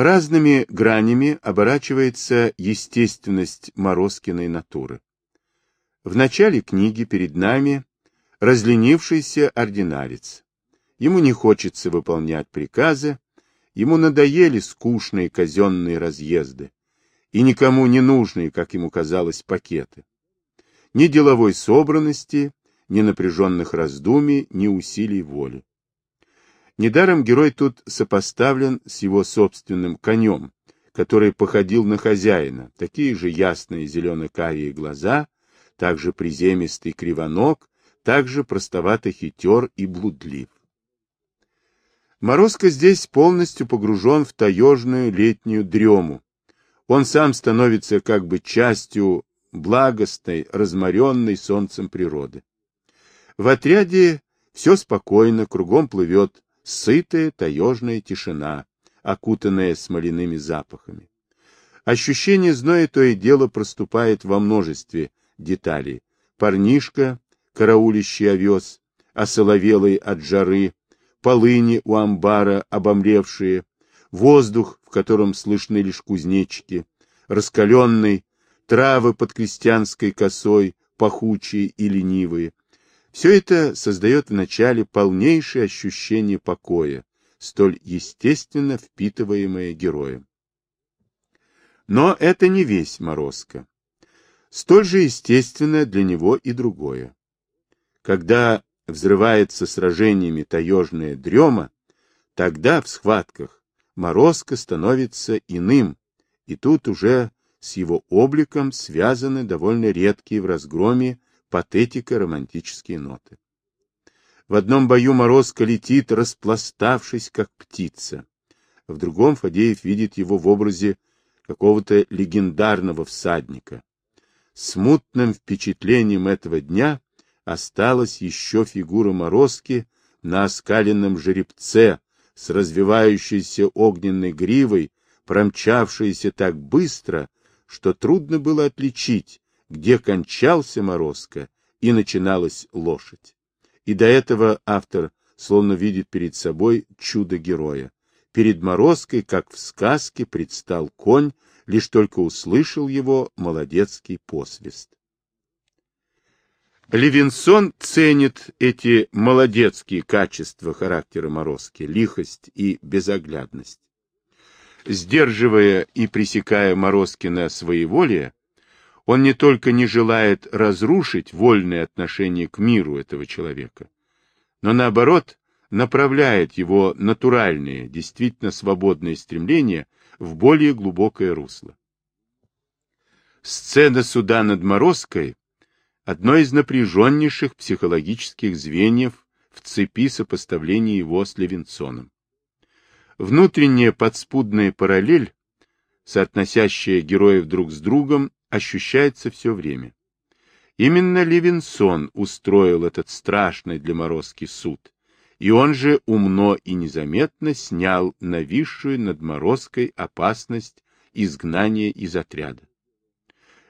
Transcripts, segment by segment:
Разными гранями оборачивается естественность Морозкиной натуры. В начале книги перед нами разленившийся ординарец. Ему не хочется выполнять приказы, ему надоели скучные казенные разъезды и никому не нужные, как ему казалось, пакеты. Ни деловой собранности, ни напряженных раздумий, ни усилий воли. Недаром герой тут сопоставлен с его собственным конем, который походил на хозяина, такие же ясные зелено-карие глаза, также приземистый кривоног, также простовато хитер и блудлив. Морозко здесь полностью погружен в таежную летнюю дрему. Он сам становится как бы частью благостной, разморенной солнцем природы. В отряде все спокойно, кругом плывет сытая таежная тишина, окутанная смоляными запахами. Ощущение зноя то и дело проступает во множестве деталей. Парнишка, караулищий овес, осоловелый от жары, полыни у амбара обомлевшие, воздух, в котором слышны лишь кузнечики, раскаленный, травы под крестьянской косой, пахучие и ленивые, все это создает вначале полнейшее ощущение покоя, столь естественно впитываемое героем. Но это не весь Морозко. Столь же естественно для него и другое. Когда взрывается сражениями таежная дрема, тогда в схватках Морозко становится иным, и тут уже с его обликом связаны довольно редкие в разгроме патетико-романтические ноты. В одном бою Морозко летит, распластавшись, как птица. В другом Фадеев видит его в образе какого-то легендарного всадника. Смутным впечатлением этого дня осталась еще фигура Морозки на оскаленном жеребце с развивающейся огненной гривой, промчавшейся так быстро, что трудно было отличить, где кончался Морозко и начиналась лошадь. И до этого автор словно видит перед собой чудо-героя. Перед Морозкой, как в сказке, предстал конь, лишь только услышал его молодецкий посвист. Левинсон ценит эти молодецкие качества характера Морозки, лихость и безоглядность. Сдерживая и пресекая Морозкина своеволие, он не только не желает разрушить вольное отношение к миру этого человека, но наоборот направляет его натуральные, действительно свободные стремления в более глубокое русло. Сцена суда над Морозкой – одно из напряженнейших психологических звеньев в цепи сопоставления его с Левинсоном. Внутренняя подспудная параллель, соотносящая героев друг с другом, ощущается все время. Именно Левинсон устроил этот страшный для Морозки суд, и он же умно и незаметно снял нависшую над Морозкой опасность изгнания из отряда.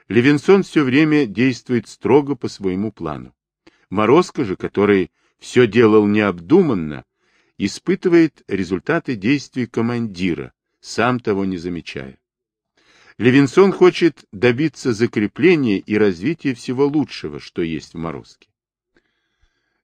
Левинсон все время действует строго по своему плану. Морозко же, который все делал необдуманно, испытывает результаты действий командира, сам того не замечая. Левинсон хочет добиться закрепления и развития всего лучшего, что есть в Морозке.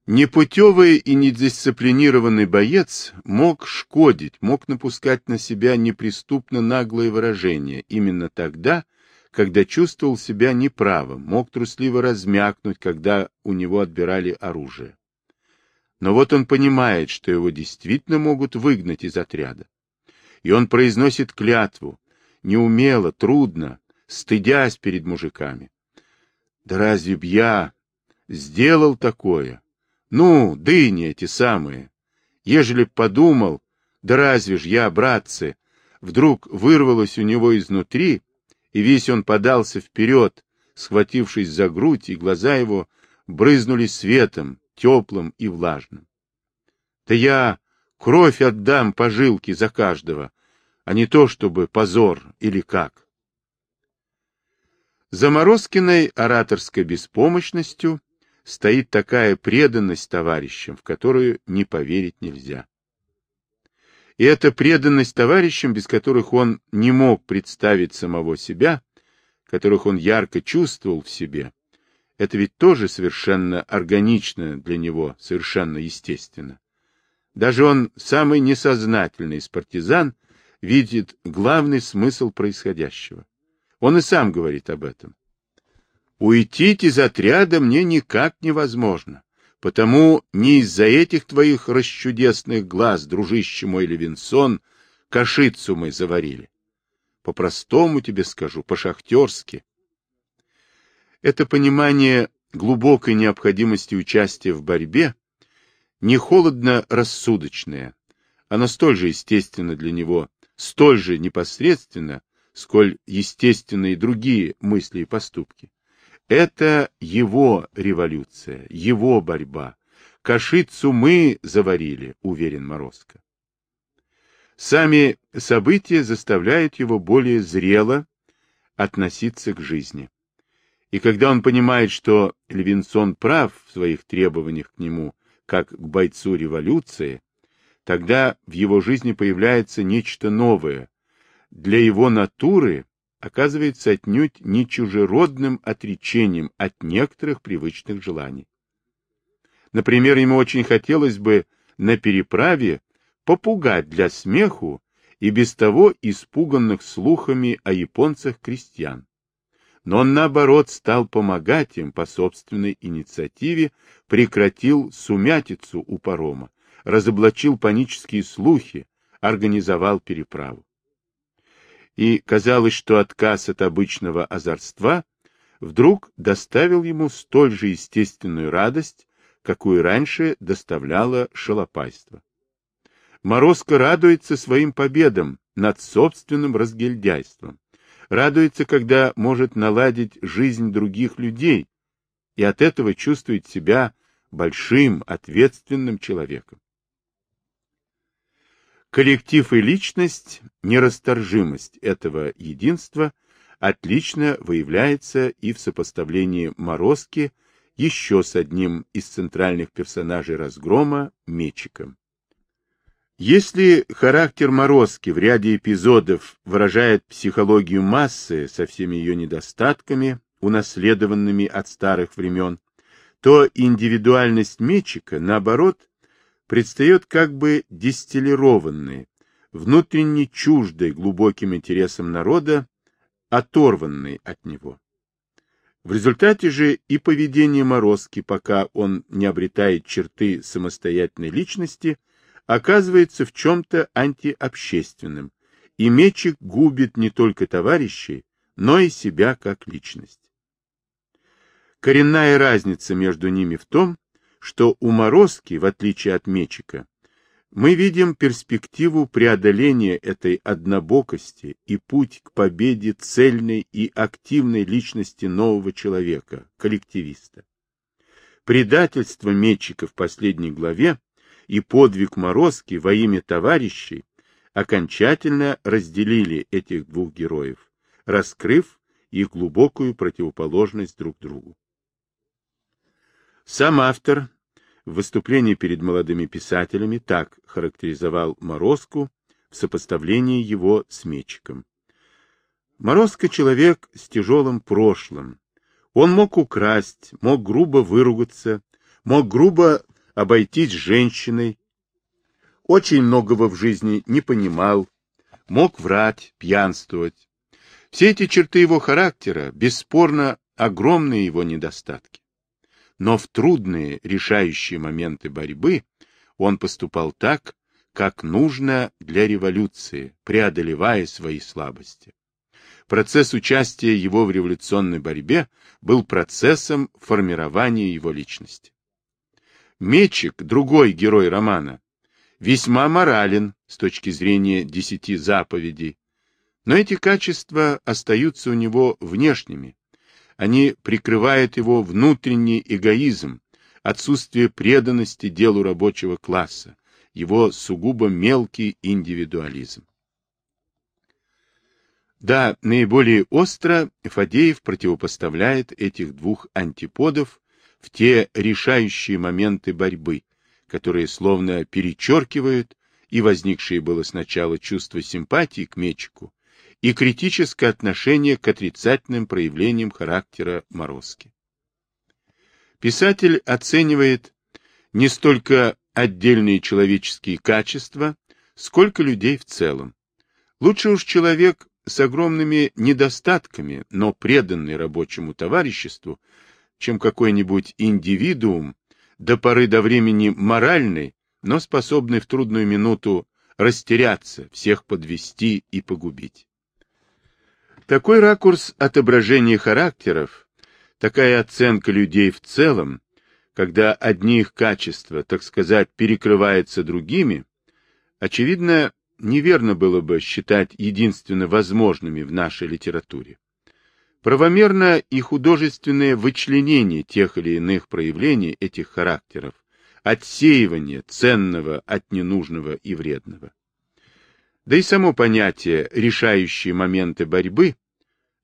Непутевый и недисциплинированный боец мог шкодить, мог напускать на себя неприступно наглые выражения именно тогда, когда чувствовал себя неправым, мог трусливо размякнуть, когда у него отбирали оружие. Но вот он понимает, что его действительно могут выгнать из отряда. И он произносит клятву, неумело, трудно, стыдясь перед мужиками. Да разве б я сделал такое? Ну, дыни эти самые. Ежели б подумал, да разве ж я, братцы, вдруг вырвалось у него изнутри, и весь он подался вперед, схватившись за грудь, и глаза его брызнули светом, теплым и влажным. Да я кровь отдам по жилке за каждого, а не то чтобы позор или как. За Морозкиной ораторской беспомощностью стоит такая преданность товарищам, в которую не поверить нельзя. И эта преданность товарищам, без которых он не мог представить самого себя, которых он ярко чувствовал в себе, это ведь тоже совершенно органично для него, совершенно естественно. Даже он, самый несознательный из партизан, видит главный смысл происходящего. Он и сам говорит об этом. Уйти из отряда мне никак невозможно, потому не из-за этих твоих расчудесных глаз, дружище мой Левинсон, кашицу мы заварили. По-простому тебе скажу, по-шахтерски. Это понимание глубокой необходимости участия в борьбе не холодно-рассудочное, оно столь же естественно для него, столь же непосредственно, сколь естественны и другие мысли и поступки. Это его революция, его борьба. Кашицу мы заварили, уверен Морозко. Сами события заставляют его более зрело относиться к жизни. И когда он понимает, что Левинсон прав в своих требованиях к нему, как к бойцу революции, тогда в его жизни появляется нечто новое. Для его натуры оказывается отнюдь не чужеродным отречением от некоторых привычных желаний. Например, ему очень хотелось бы на переправе попугать для смеху и без того испуганных слухами о японцах крестьян. Но он, наоборот, стал помогать им по собственной инициативе, прекратил сумятицу у парома, разоблачил панические слухи, организовал переправу и казалось, что отказ от обычного озорства вдруг доставил ему столь же естественную радость, какую раньше доставляло шалопайство. Морозко радуется своим победам над собственным разгильдяйством, радуется, когда может наладить жизнь других людей, и от этого чувствует себя большим, ответственным человеком. Коллектив и личность, нерасторжимость этого единства отлично выявляется и в сопоставлении Морозки еще с одним из центральных персонажей разгрома – Мечиком. Если характер Морозки в ряде эпизодов выражает психологию массы со всеми ее недостатками, унаследованными от старых времен, то индивидуальность Мечика, наоборот, предстает как бы дистиллированной, внутренне чуждой глубоким интересам народа, оторванной от него. В результате же и поведение Морозки, пока он не обретает черты самостоятельной личности, оказывается в чем-то антиобщественным, и Мечик губит не только товарищей, но и себя как личность. Коренная разница между ними в том, что у Морозки, в отличие от Мечика, мы видим перспективу преодоления этой однобокости и путь к победе цельной и активной личности нового человека, коллективиста. Предательство Мечика в последней главе и подвиг Морозки во имя товарищей окончательно разделили этих двух героев, раскрыв их глубокую противоположность друг другу. Сам автор в выступлении перед молодыми писателями так характеризовал Морозку в сопоставлении его с Мечиком. Морозко — человек с тяжелым прошлым. Он мог украсть, мог грубо выругаться, мог грубо обойтись женщиной, очень многого в жизни не понимал, мог врать, пьянствовать. Все эти черты его характера, бесспорно, огромные его недостатки но в трудные решающие моменты борьбы он поступал так, как нужно для революции, преодолевая свои слабости. Процесс участия его в революционной борьбе был процессом формирования его личности. Мечик, другой герой романа, весьма морален с точки зрения десяти заповедей, но эти качества остаются у него внешними, они прикрывают его внутренний эгоизм, отсутствие преданности делу рабочего класса, его сугубо мелкий индивидуализм. Да, наиболее остро Фадеев противопоставляет этих двух антиподов в те решающие моменты борьбы, которые словно перечеркивают и возникшее было сначала чувство симпатии к Мечику, и критическое отношение к отрицательным проявлениям характера Морозки. Писатель оценивает не столько отдельные человеческие качества, сколько людей в целом. Лучше уж человек с огромными недостатками, но преданный рабочему товариществу, чем какой-нибудь индивидуум, до поры до времени моральный, но способный в трудную минуту растеряться, всех подвести и погубить. Такой ракурс отображения характеров, такая оценка людей в целом, когда одни их качества, так сказать, перекрываются другими, очевидно, неверно было бы считать единственно возможными в нашей литературе. Правомерно и художественное вычленение тех или иных проявлений этих характеров, отсеивание ценного от ненужного и вредного. Да и само понятие «решающие моменты борьбы»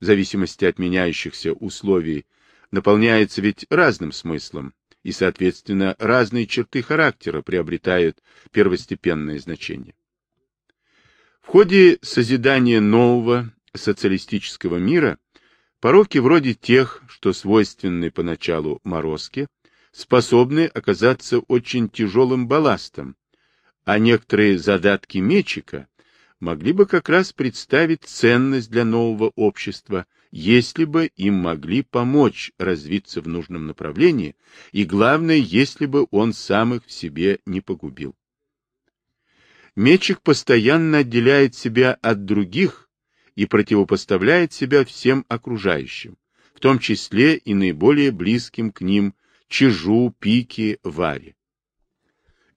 в зависимости от меняющихся условий наполняется ведь разным смыслом, и, соответственно, разные черты характера приобретают первостепенное значение. В ходе созидания нового социалистического мира пороки вроде тех, что свойственны поначалу морозке, способны оказаться очень тяжелым балластом, а некоторые задатки мечика могли бы как раз представить ценность для нового общества, если бы им могли помочь развиться в нужном направлении, и главное, если бы он сам их в себе не погубил. Мечик постоянно отделяет себя от других и противопоставляет себя всем окружающим, в том числе и наиболее близким к ним Чижу, Пике, Варе.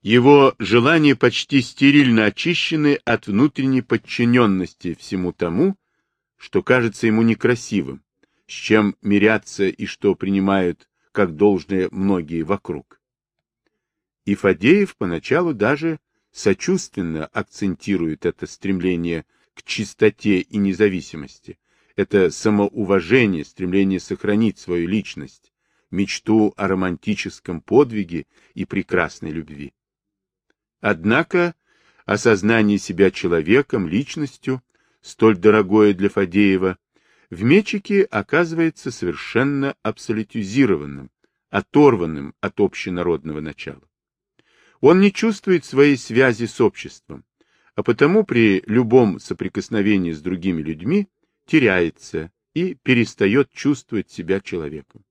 Его желания почти стерильно очищены от внутренней подчиненности всему тому, что кажется ему некрасивым, с чем мирятся и что принимают как должное многие вокруг. И Фадеев поначалу даже сочувственно акцентирует это стремление к чистоте и независимости, это самоуважение, стремление сохранить свою личность, мечту о романтическом подвиге и прекрасной любви. Однако осознание себя человеком, личностью, столь дорогое для Фадеева, в Мечике оказывается совершенно абсолютизированным, оторванным от общенародного начала. Он не чувствует своей связи с обществом, а потому при любом соприкосновении с другими людьми теряется и перестает чувствовать себя человеком.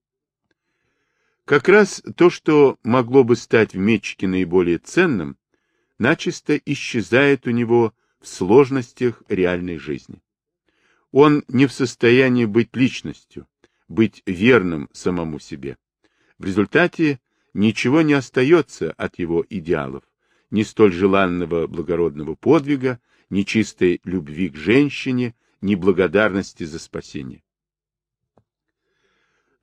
Как раз то, что могло бы стать в Мечике наиболее ценным, начисто исчезает у него в сложностях реальной жизни. Он не в состоянии быть личностью, быть верным самому себе. В результате ничего не остается от его идеалов, ни столь желанного благородного подвига, ни чистой любви к женщине, ни благодарности за спасение.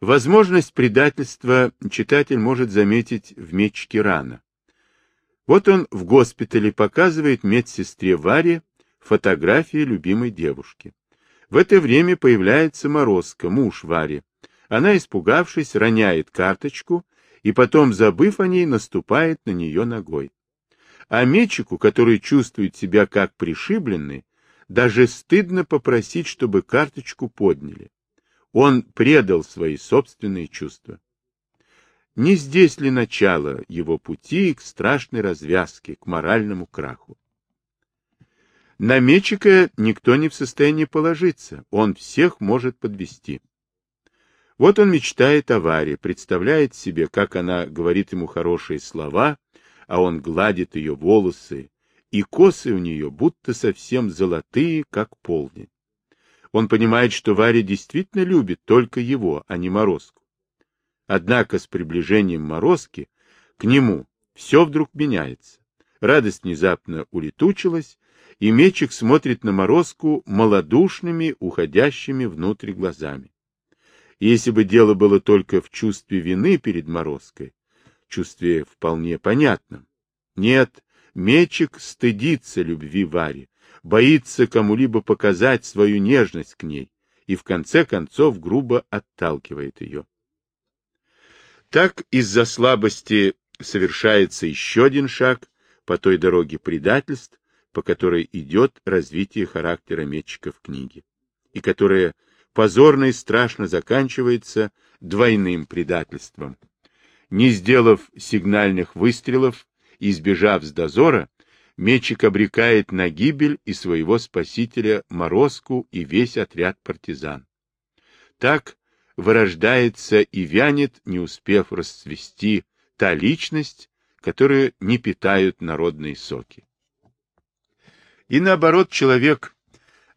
Возможность предательства читатель может заметить в мечке рано. Вот он в госпитале показывает медсестре Варе фотографии любимой девушки. В это время появляется Морозко, муж Вари. Она, испугавшись, роняет карточку и потом, забыв о ней, наступает на нее ногой. А Мечику, который чувствует себя как пришибленный, даже стыдно попросить, чтобы карточку подняли. Он предал свои собственные чувства. Не здесь ли начало его пути к страшной развязке, к моральному краху? На Мечика никто не в состоянии положиться, он всех может подвести. Вот он мечтает о Варе, представляет себе, как она говорит ему хорошие слова, а он гладит ее волосы, и косы у нее будто совсем золотые, как полдень. Он понимает, что Варя действительно любит только его, а не Морозку. Однако с приближением Морозки к нему все вдруг меняется. Радость внезапно улетучилась, и Мечик смотрит на Морозку малодушными, уходящими внутрь глазами. Если бы дело было только в чувстве вины перед Морозкой, чувстве вполне понятном. Нет, Мечик стыдится любви Варе, боится кому-либо показать свою нежность к ней и в конце концов грубо отталкивает ее. Так из-за слабости совершается еще один шаг по той дороге предательств, по которой идет развитие характера метчика в книге, и которая позорно и страшно заканчивается двойным предательством. Не сделав сигнальных выстрелов и избежав с дозора, Мечик обрекает на гибель и своего спасителя Морозку и весь отряд партизан. Так вырождается и вянет, не успев расцвести, та личность, которую не питают народные соки. И наоборот, человек,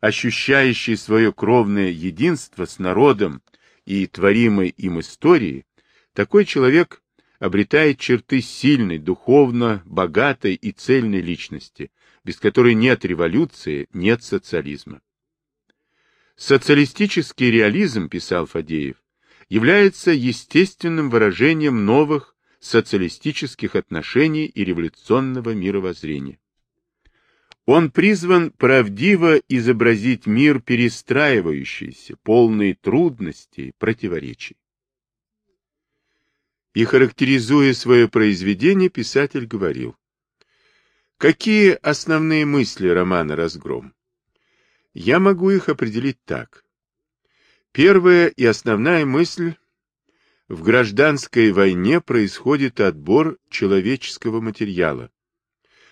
ощущающий свое кровное единство с народом и творимой им истории, такой человек обретает черты сильной, духовно, богатой и цельной личности, без которой нет революции, нет социализма. Социалистический реализм, писал Фадеев, является естественным выражением новых социалистических отношений и революционного мировоззрения. Он призван правдиво изобразить мир перестраивающийся, полный трудностей, противоречий. И характеризуя свое произведение, писатель говорил, Какие основные мысли романа «Разгром»? Я могу их определить так. Первая и основная мысль – в гражданской войне происходит отбор человеческого материала.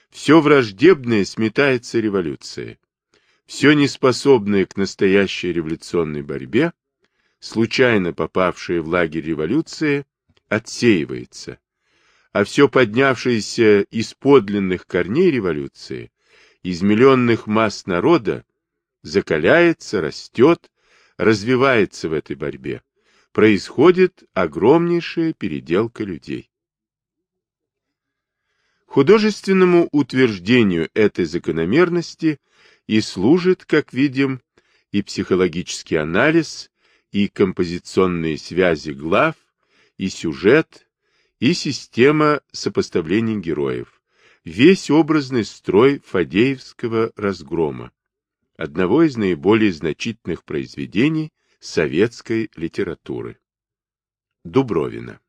Все враждебное сметается революцией. Все неспособное к настоящей революционной борьбе, случайно попавшее в лагерь революции, отсеивается, а все поднявшееся из подлинных корней революции, из миллионных масс народа, закаляется, растет, развивается в этой борьбе. Происходит огромнейшая переделка людей. Художественному утверждению этой закономерности и служит, как видим, и психологический анализ, и композиционные связи глав, и сюжет, и система сопоставлений героев, весь образный строй Фадеевского разгрома, одного из наиболее значительных произведений советской литературы. Дубровина